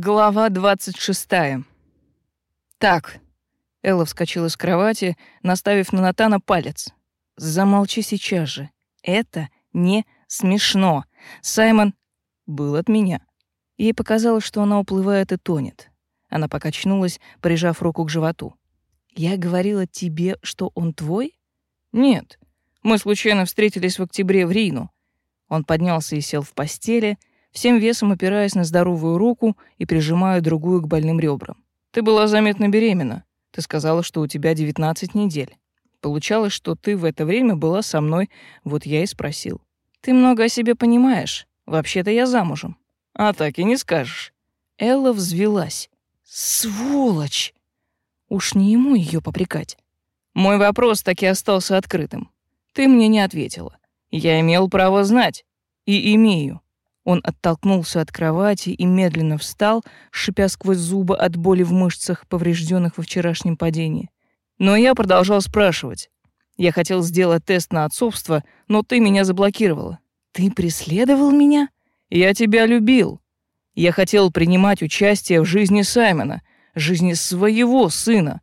Глава 26. Так. Элла вскочила с кровати, наставив на Натана палец. Замолчи сейчас же. Это не смешно. Саймон был от меня. Ей показалось, что она уплывает и тонет. Она покачнулась, прижав руку к животу. Я говорила тебе, что он твой? Нет. Мы случайно встретились в октябре в Рину. Он поднялся и сел в постели, всем весом опираясь на здоровую руку и прижимая другую к больным ребрам. «Ты была заметно беременна. Ты сказала, что у тебя 19 недель. Получалось, что ты в это время была со мной, вот я и спросил. Ты много о себе понимаешь. Вообще-то я замужем». «А так и не скажешь». Элла взвелась. «Сволочь!» Уж не ему ее попрекать. Мой вопрос таки остался открытым. Ты мне не ответила. Я имел право знать. И имею. Он оттолкнулся от кровати и медленно встал, шипя сквозь зубы от боли в мышцах, поврежденных во вчерашнем падении. Но я продолжал спрашивать. Я хотел сделать тест на отцовство, но ты меня заблокировала. Ты преследовал меня? Я тебя любил. Я хотел принимать участие в жизни Саймона, жизни своего сына.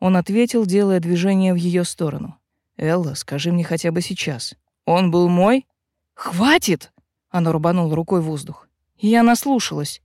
Он ответил, делая движение в ее сторону. Элла, скажи мне хотя бы сейчас. Он был мой? Хватит! Она рубанула рукой воздух. Я наслушалась.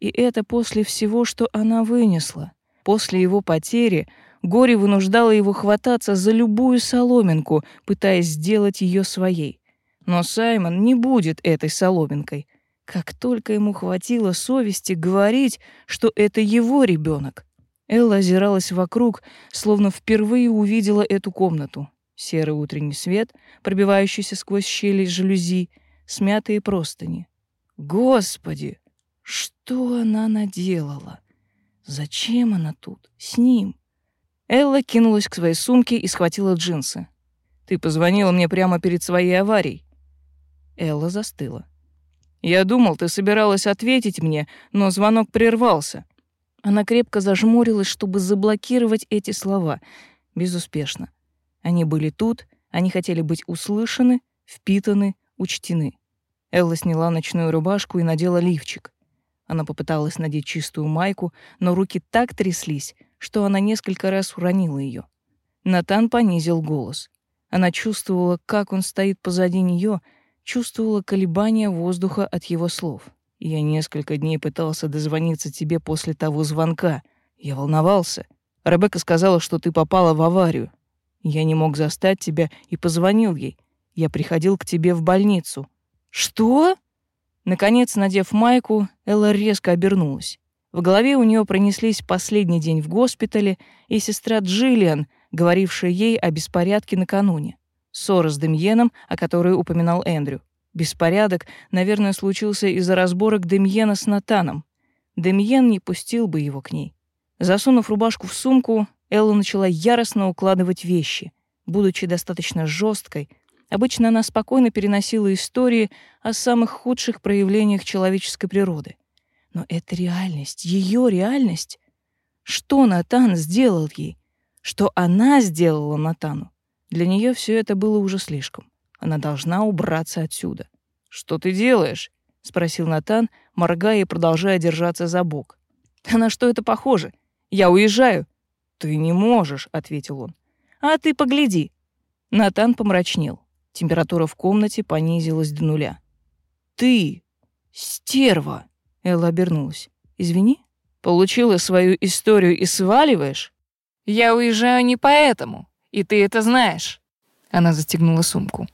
И это после всего, что она вынесла. После его потери горе вынуждало его хвататься за любую соломинку, пытаясь сделать ее своей. Но Саймон не будет этой соломинкой. Как только ему хватило совести говорить, что это его ребенок. Элла озиралась вокруг, словно впервые увидела эту комнату. Серый утренний свет, пробивающийся сквозь щели жалюзи — смятые простыни. Господи, что она наделала? Зачем она тут? С ним? Элла кинулась к своей сумке и схватила джинсы. Ты позвонила мне прямо перед своей аварией. Элла застыла. Я думал, ты собиралась ответить мне, но звонок прервался. Она крепко зажмурилась, чтобы заблокировать эти слова. Безуспешно. Они были тут, они хотели быть услышаны, впитаны, учтены. Элла сняла ночную рубашку и надела лифчик. Она попыталась надеть чистую майку, но руки так тряслись, что она несколько раз уронила ее. Натан понизил голос. Она чувствовала, как он стоит позади нее, чувствовала колебания воздуха от его слов. «Я несколько дней пытался дозвониться тебе после того звонка. Я волновался. Ребекка сказала, что ты попала в аварию. Я не мог застать тебя и позвонил ей. Я приходил к тебе в больницу. Что? Наконец, надев майку, Элла резко обернулась. В голове у нее пронеслись последний день в госпитале и сестра Джиллиан, говорившая ей о беспорядке накануне. Ссора с Демьеном, о которой упоминал Эндрю. Беспорядок, наверное, случился из-за разборок Демьена с Натаном. Демьен не пустил бы его к ней. Засунув рубашку в сумку, Элла начала яростно укладывать вещи. Будучи достаточно жесткой, Обычно она спокойно переносила истории о самых худших проявлениях человеческой природы. Но это реальность, ее реальность. Что Натан сделал ей? Что она сделала Натану? Для нее все это было уже слишком. Она должна убраться отсюда. «Что ты делаешь?» — спросил Натан, моргая и продолжая держаться за бок. «А на что это похоже? Я уезжаю». «Ты не можешь», — ответил он. «А ты погляди». Натан помрачнел. Температура в комнате понизилась до нуля. «Ты! Стерва!» Элла обернулась. «Извини? Получила свою историю и сваливаешь?» «Я уезжаю не поэтому, и ты это знаешь». Она застегнула сумку.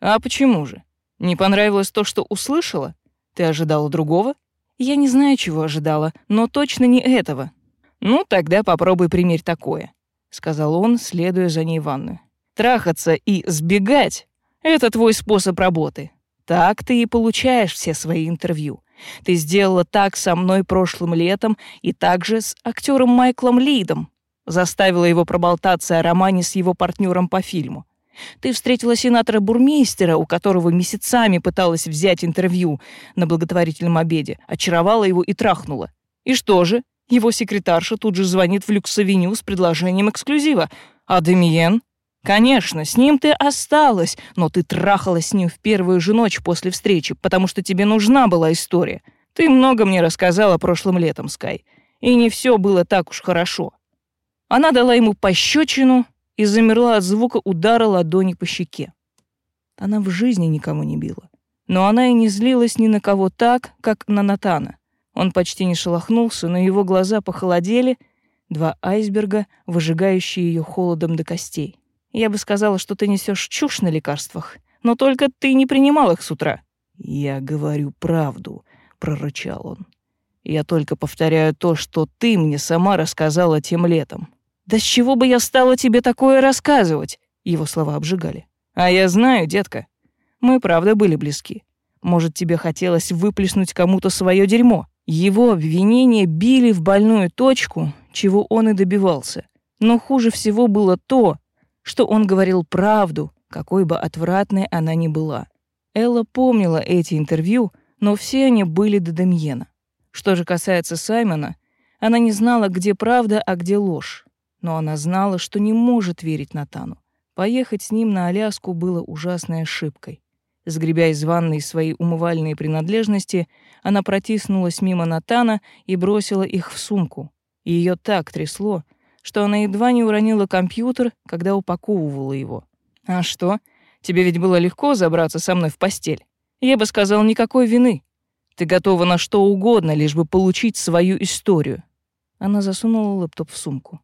«А почему же? Не понравилось то, что услышала? Ты ожидала другого?» «Я не знаю, чего ожидала, но точно не этого». «Ну, тогда попробуй примерь такое», — сказал он, следуя за ней в ванную. Трахаться и сбегать — это твой способ работы. Так ты и получаешь все свои интервью. Ты сделала так со мной прошлым летом и также с актером Майклом Лидом. Заставила его проболтаться о романе с его партнером по фильму. Ты встретила сенатора Бурмейстера, у которого месяцами пыталась взять интервью на благотворительном обеде, очаровала его и трахнула. И что же? Его секретарша тут же звонит в Люксавеню с предложением эксклюзива. А Демиен? Конечно, с ним ты осталась, но ты трахалась с ним в первую же ночь после встречи, потому что тебе нужна была история. Ты много мне рассказала прошлым летом, Скай, и не все было так уж хорошо. Она дала ему пощечину и замерла от звука удара ладони по щеке. Она в жизни никому не била. Но она и не злилась ни на кого так, как на Натана. Он почти не шелохнулся, но его глаза похолодели, два айсберга, выжигающие ее холодом до костей. Я бы сказала, что ты несешь чушь на лекарствах, но только ты не принимал их с утра. Я говорю правду, прорычал он. Я только повторяю то, что ты мне сама рассказала тем летом. Да с чего бы я стала тебе такое рассказывать? Его слова обжигали. А я знаю, детка. Мы правда были близки. Может, тебе хотелось выплеснуть кому-то свое дерьмо. Его обвинения били в больную точку, чего он и добивался. Но хуже всего было то, что он говорил правду, какой бы отвратной она ни была. Элла помнила эти интервью, но все они были до Демьена. Что же касается Саймона, она не знала, где правда, а где ложь. Но она знала, что не может верить Натану. Поехать с ним на Аляску было ужасной ошибкой. Сгребя из ванной свои умывальные принадлежности, она протиснулась мимо Натана и бросила их в сумку. Ее так трясло, что она едва не уронила компьютер, когда упаковывала его. «А что? Тебе ведь было легко забраться со мной в постель? Я бы сказал, никакой вины. Ты готова на что угодно, лишь бы получить свою историю». Она засунула лэптоп в сумку.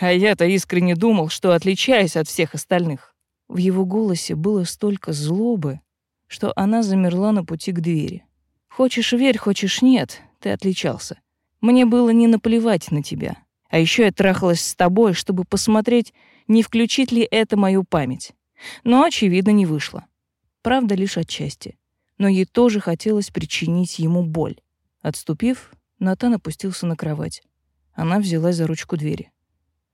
А я-то искренне думал, что отличаюсь от всех остальных. В его голосе было столько злобы, что она замерла на пути к двери. Хочешь верь, хочешь нет, ты отличался. Мне было не наплевать на тебя. А еще я трахалась с тобой, чтобы посмотреть, не включит ли это мою память. Но, очевидно, не вышло. Правда, лишь отчасти. Но ей тоже хотелось причинить ему боль. Отступив, Натан опустился на кровать. Она взялась за ручку двери.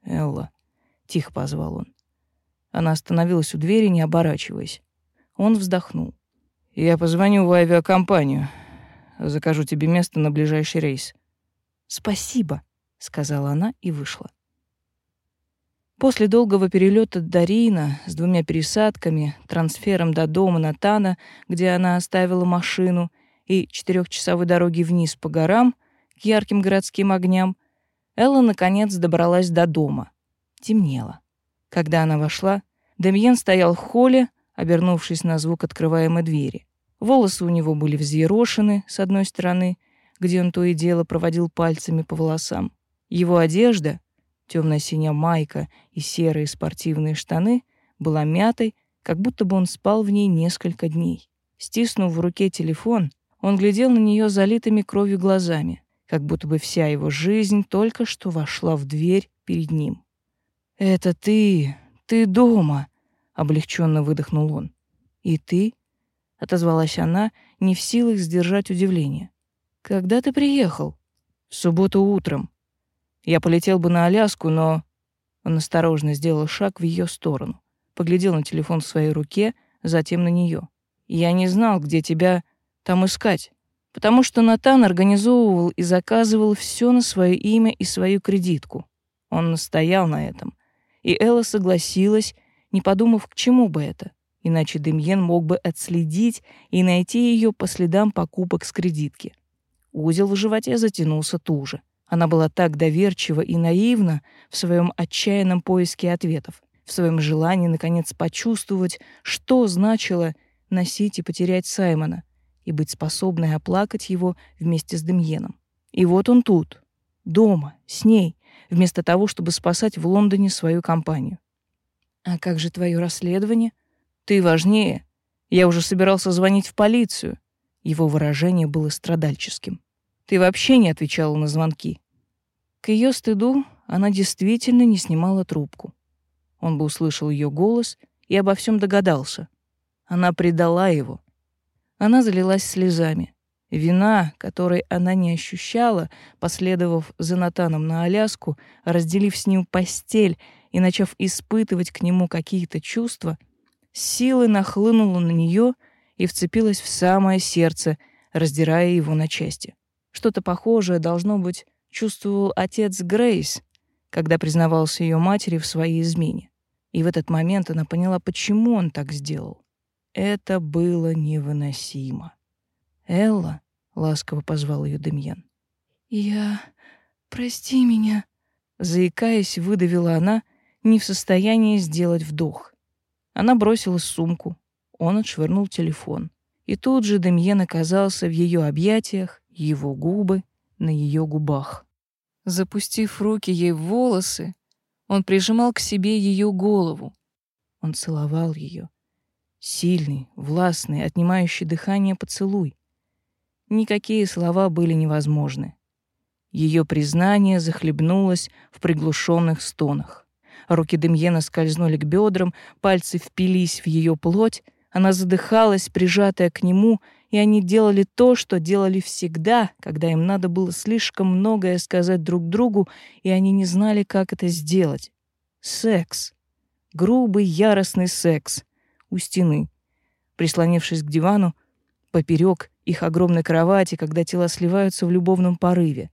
«Элла», — тихо позвал он. Она остановилась у двери, не оборачиваясь. Он вздохнул. «Я позвоню в авиакомпанию. Закажу тебе место на ближайший рейс». «Спасибо», — сказала она и вышла. После долгого перелета до Рина с двумя пересадками, трансфером до дома Натана, где она оставила машину, и четырехчасовой дороги вниз по горам к ярким городским огням, Элла наконец добралась до дома. Темнело. Когда она вошла, Демьен стоял в холле, обернувшись на звук открываемой двери. Волосы у него были взъерошены с одной стороны, где он то и дело проводил пальцами по волосам. Его одежда, темно-синяя майка и серые спортивные штаны, была мятой, как будто бы он спал в ней несколько дней. Стиснув в руке телефон, он глядел на нее залитыми кровью глазами как будто бы вся его жизнь только что вошла в дверь перед ним. «Это ты, ты дома!» — облегченно выдохнул он. «И ты?» — отозвалась она, не в силах сдержать удивление. «Когда ты приехал?» «В субботу утром. Я полетел бы на Аляску, но...» Он осторожно сделал шаг в ее сторону, поглядел на телефон в своей руке, затем на нее. «Я не знал, где тебя там искать потому что Натан организовывал и заказывал все на свое имя и свою кредитку. Он настоял на этом. И Элла согласилась, не подумав, к чему бы это. Иначе Демьен мог бы отследить и найти ее по следам покупок с кредитки. Узел в животе затянулся туже. Она была так доверчива и наивна в своем отчаянном поиске ответов, в своем желании, наконец, почувствовать, что значило носить и потерять Саймона, и быть способной оплакать его вместе с Демьеном. И вот он тут, дома, с ней, вместо того, чтобы спасать в Лондоне свою компанию. А как же твое расследование? Ты важнее. Я уже собирался звонить в полицию. Его выражение было страдальческим. Ты вообще не отвечала на звонки. К ее стыду она действительно не снимала трубку. Он бы услышал ее голос и обо всем догадался. Она предала его, она залилась слезами. Вина, которой она не ощущала, последовав за Натаном на Аляску, разделив с ним постель и начав испытывать к нему какие-то чувства, силой нахлынула на нее и вцепилась в самое сердце, раздирая его на части. Что-то похожее, должно быть, чувствовал отец Грейс, когда признавался ее матери в своей измене. И в этот момент она поняла, почему он так сделал. Это было невыносимо. Элла ласково позвал ее Демьян. «Я... прости меня», — заикаясь, выдавила она, не в состоянии сделать вдох. Она бросила сумку, он отшвырнул телефон. И тут же Демьен оказался в ее объятиях, его губы на ее губах. Запустив руки ей в волосы, он прижимал к себе ее голову. Он целовал ее. Сильный, властный, отнимающий дыхание поцелуй. Никакие слова были невозможны. Ее признание захлебнулось в приглушенных стонах. Руки Демьена скользнули к бедрам, пальцы впились в ее плоть, она задыхалась, прижатая к нему, и они делали то, что делали всегда, когда им надо было слишком многое сказать друг другу, и они не знали, как это сделать. Секс. Грубый, яростный секс. У стены. Прислонившись к дивану, поперек их огромной кровати, когда тела сливаются в любовном порыве.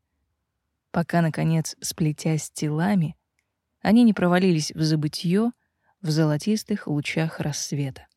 Пока, наконец, сплетясь телами, они не провалились в забытье в золотистых лучах рассвета.